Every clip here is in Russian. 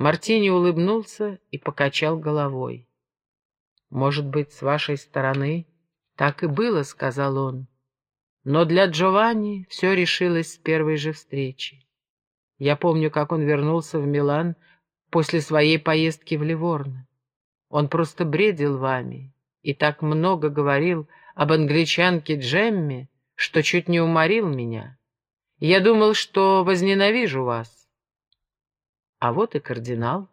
Мартини улыбнулся и покачал головой. «Может быть, с вашей стороны так и было», — сказал он. Но для Джованни все решилось с первой же встречи. Я помню, как он вернулся в Милан после своей поездки в Ливорно. Он просто бредил вами и так много говорил об англичанке Джемме, что чуть не уморил меня. Я думал, что возненавижу вас. А вот и кардинал.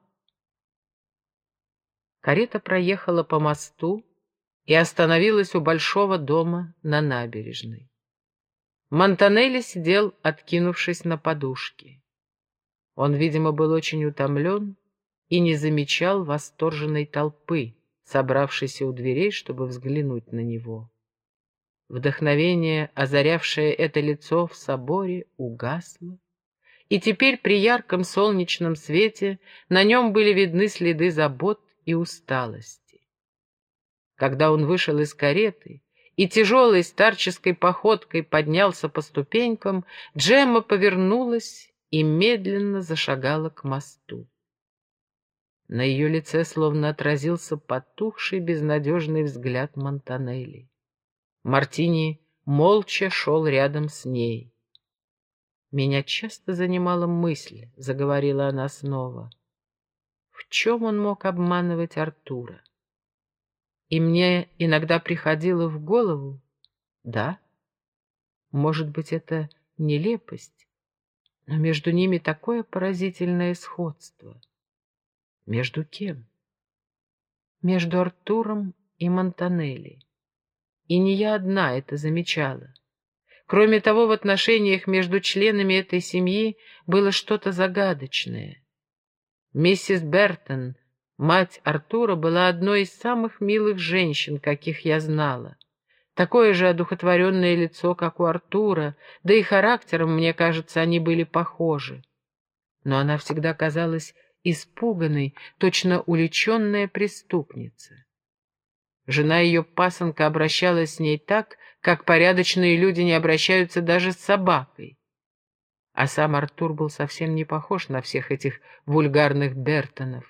Карета проехала по мосту и остановилась у большого дома на набережной. Монтанелли сидел, откинувшись на подушке. Он, видимо, был очень утомлен и не замечал восторженной толпы, собравшейся у дверей, чтобы взглянуть на него. Вдохновение, озарявшее это лицо в соборе, угасло, и теперь при ярком солнечном свете на нем были видны следы забот и усталости. Когда он вышел из кареты и тяжелой старческой походкой поднялся по ступенькам, Джемма повернулась и медленно зашагала к мосту. На ее лице словно отразился потухший безнадежный взгляд Монтанелли. Мартини молча шел рядом с ней. «Меня часто занимала мысль», — заговорила она снова. «В чем он мог обманывать Артура? И мне иногда приходило в голову, да, может быть, это нелепость, но между ними такое поразительное сходство. Между кем? Между Артуром и Монтанелли. И не я одна это замечала. Кроме того, в отношениях между членами этой семьи было что-то загадочное. Миссис Бертон, мать Артура, была одной из самых милых женщин, каких я знала. Такое же одухотворенное лицо, как у Артура, да и характером, мне кажется, они были похожи. Но она всегда казалась испуганной, точно уличенная преступница. Жена ее пасынка обращалась с ней так, как порядочные люди не обращаются даже с собакой. А сам Артур был совсем не похож на всех этих вульгарных Бертонов.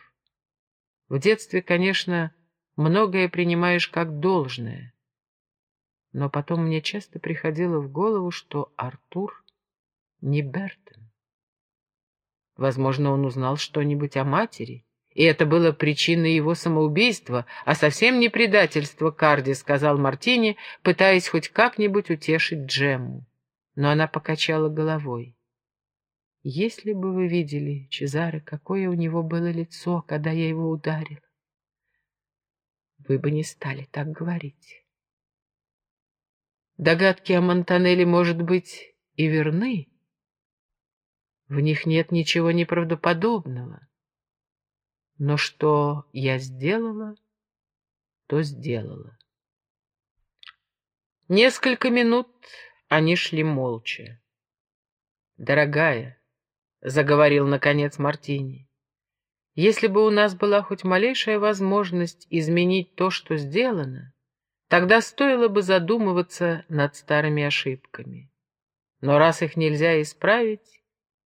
В детстве, конечно, многое принимаешь как должное, но потом мне часто приходило в голову, что Артур не Бертон. Возможно, он узнал что-нибудь о матери, и это было причиной его самоубийства, а совсем не предательство Карди, сказал Мартини, пытаясь хоть как-нибудь утешить Джемму. Но она покачала головой. Если бы вы видели, Чезаре, какое у него было лицо, когда я его ударила, вы бы не стали так говорить. Догадки о Монтанелли, может быть, и верны, в них нет ничего неправдоподобного. Но что я сделала, то сделала. Несколько минут они шли молча. «Дорогая», — заговорил наконец Мартини, — «если бы у нас была хоть малейшая возможность изменить то, что сделано, тогда стоило бы задумываться над старыми ошибками. Но раз их нельзя исправить,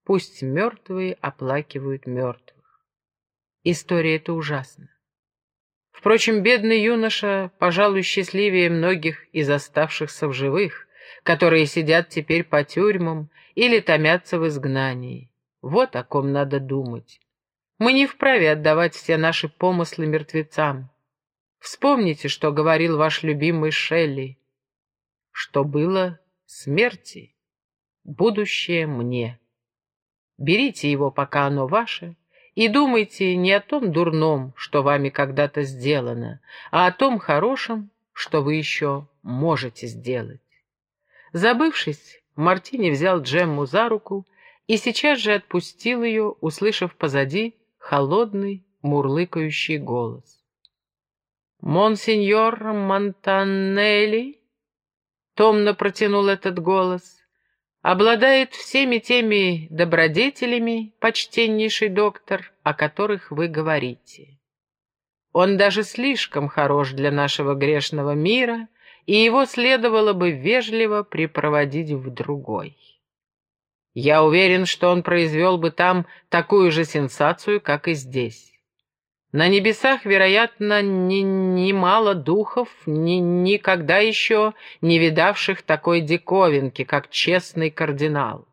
Пусть мертвые оплакивают мертвых. История эта ужасна. Впрочем, бедный юноша, пожалуй, счастливее многих из оставшихся в живых, которые сидят теперь по тюрьмам или томятся в изгнании. Вот о ком надо думать. Мы не вправе отдавать все наши помыслы мертвецам. Вспомните, что говорил ваш любимый Шелли, что было смерти, будущее мне. Берите его, пока оно ваше, и думайте не о том дурном, что вами когда-то сделано, а о том хорошем, что вы еще можете сделать. Забывшись, Мартини взял Джемму за руку и сейчас же отпустил ее, услышав позади холодный, мурлыкающий голос. «Монсеньор Монтанелли?» — томно протянул этот голос обладает всеми теми добродетелями, почтеннейший доктор, о которых вы говорите. Он даже слишком хорош для нашего грешного мира, и его следовало бы вежливо припроводить в другой. Я уверен, что он произвел бы там такую же сенсацию, как и здесь. На небесах, вероятно, немало ни духов, ни никогда еще не видавших такой диковинки, как честный кардинал.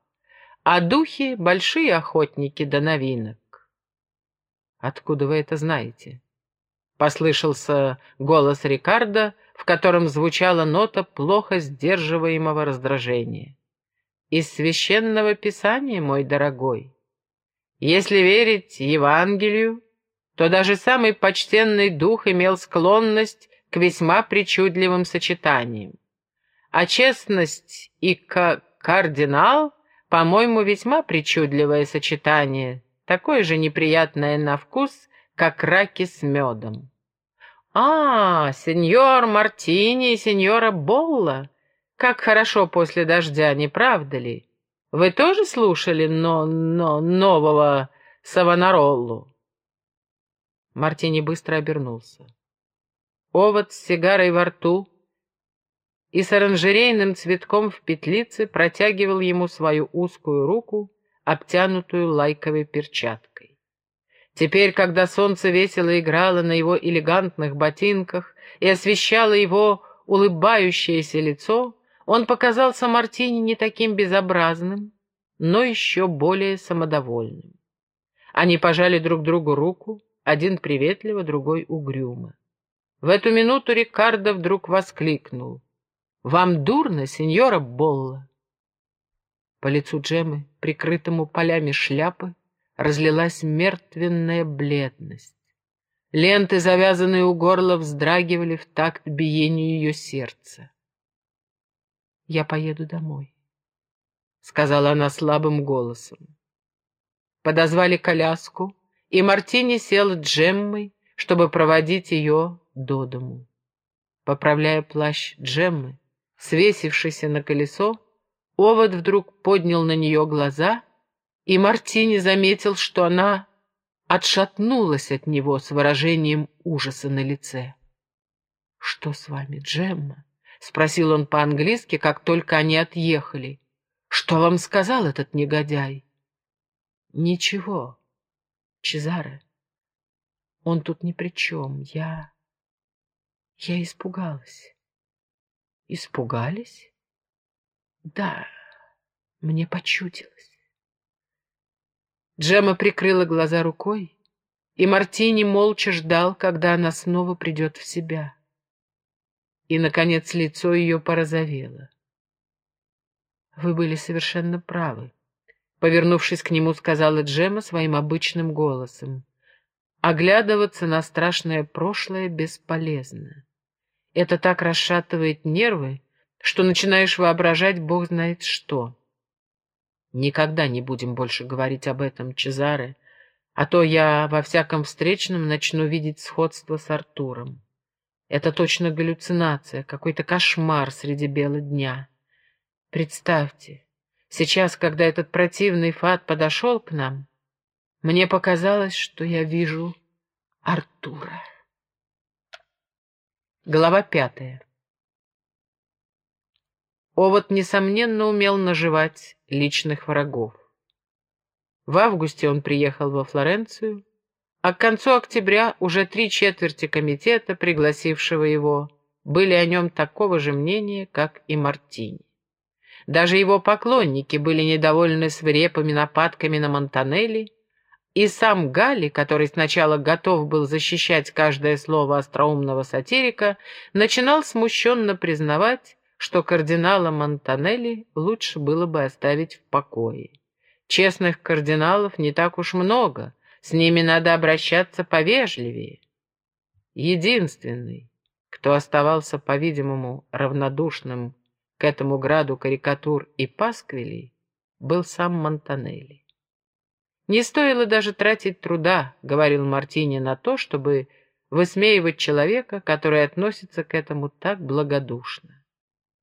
А духи — большие охотники до новинок. «Откуда вы это знаете?» — послышался голос Рикардо, в котором звучала нота плохо сдерживаемого раздражения. «Из священного писания, мой дорогой. Если верить Евангелию, то даже самый почтенный дух имел склонность к весьма причудливым сочетаниям. А честность и кардинал, по-моему, весьма причудливое сочетание, такое же неприятное на вкус, как раки с медом. «А, сеньор Мартини и сеньора Болла, как хорошо после дождя, не правда ли? Вы тоже слушали но, но нового Савонароллу?» Мартини быстро обернулся. Овод с сигарой во рту и с оранжерейным цветком в петлице протягивал ему свою узкую руку, обтянутую лайковой перчаткой. Теперь, когда солнце весело играло на его элегантных ботинках и освещало его улыбающееся лицо, он показался Мартини не таким безобразным, но еще более самодовольным. Они пожали друг другу руку, один приветливо, другой угрюмо. В эту минуту Рикардо вдруг воскликнул. «Вам дурно, сеньора Болла?» По лицу Джемы, прикрытому полями шляпы, разлилась мертвенная бледность. Ленты, завязанные у горла, вздрагивали в такт биению ее сердца. «Я поеду домой», — сказала она слабым голосом. Подозвали коляску, и Мартини сел Джеммой, чтобы проводить ее до дому. Поправляя плащ Джеммы, свесившийся на колесо, Овод вдруг поднял на нее глаза, и Мартини заметил, что она отшатнулась от него с выражением ужаса на лице. «Что с вами, Джемма?» — спросил он по-английски, как только они отъехали. «Что вам сказал этот негодяй?» «Ничего», Чезаре. Он тут ни при чем. Я... Я испугалась. Испугались? Да, мне почудилось. Джема прикрыла глаза рукой, и Мартини молча ждал, когда она снова придет в себя. И, наконец, лицо ее порозовело. Вы были совершенно правы. Повернувшись к нему, сказала Джема своим обычным голосом. Оглядываться на страшное прошлое бесполезно. Это так расшатывает нервы, что начинаешь воображать бог знает что. Никогда не будем больше говорить об этом, Чезаре, а то я во всяком встречном начну видеть сходство с Артуром. Это точно галлюцинация, какой-то кошмар среди бела дня. Представьте, Сейчас, когда этот противный фат подошел к нам, мне показалось, что я вижу Артура. Глава пятая. Овод, несомненно, умел наживать личных врагов. В августе он приехал во Флоренцию, а к концу октября уже три четверти комитета, пригласившего его, были о нем такого же мнения, как и Мартини. Даже его поклонники были недовольны свирепыми нападками на Монтанелли, и сам Галли, который сначала готов был защищать каждое слово остроумного сатирика, начинал смущенно признавать, что кардинала Монтанелли лучше было бы оставить в покое. Честных кардиналов не так уж много, с ними надо обращаться повежливее. Единственный, кто оставался, по-видимому, равнодушным к этому граду карикатур и пасквилей был сам Монтанелли. «Не стоило даже тратить труда», — говорил Мартини, — «на то, чтобы высмеивать человека, который относится к этому так благодушно.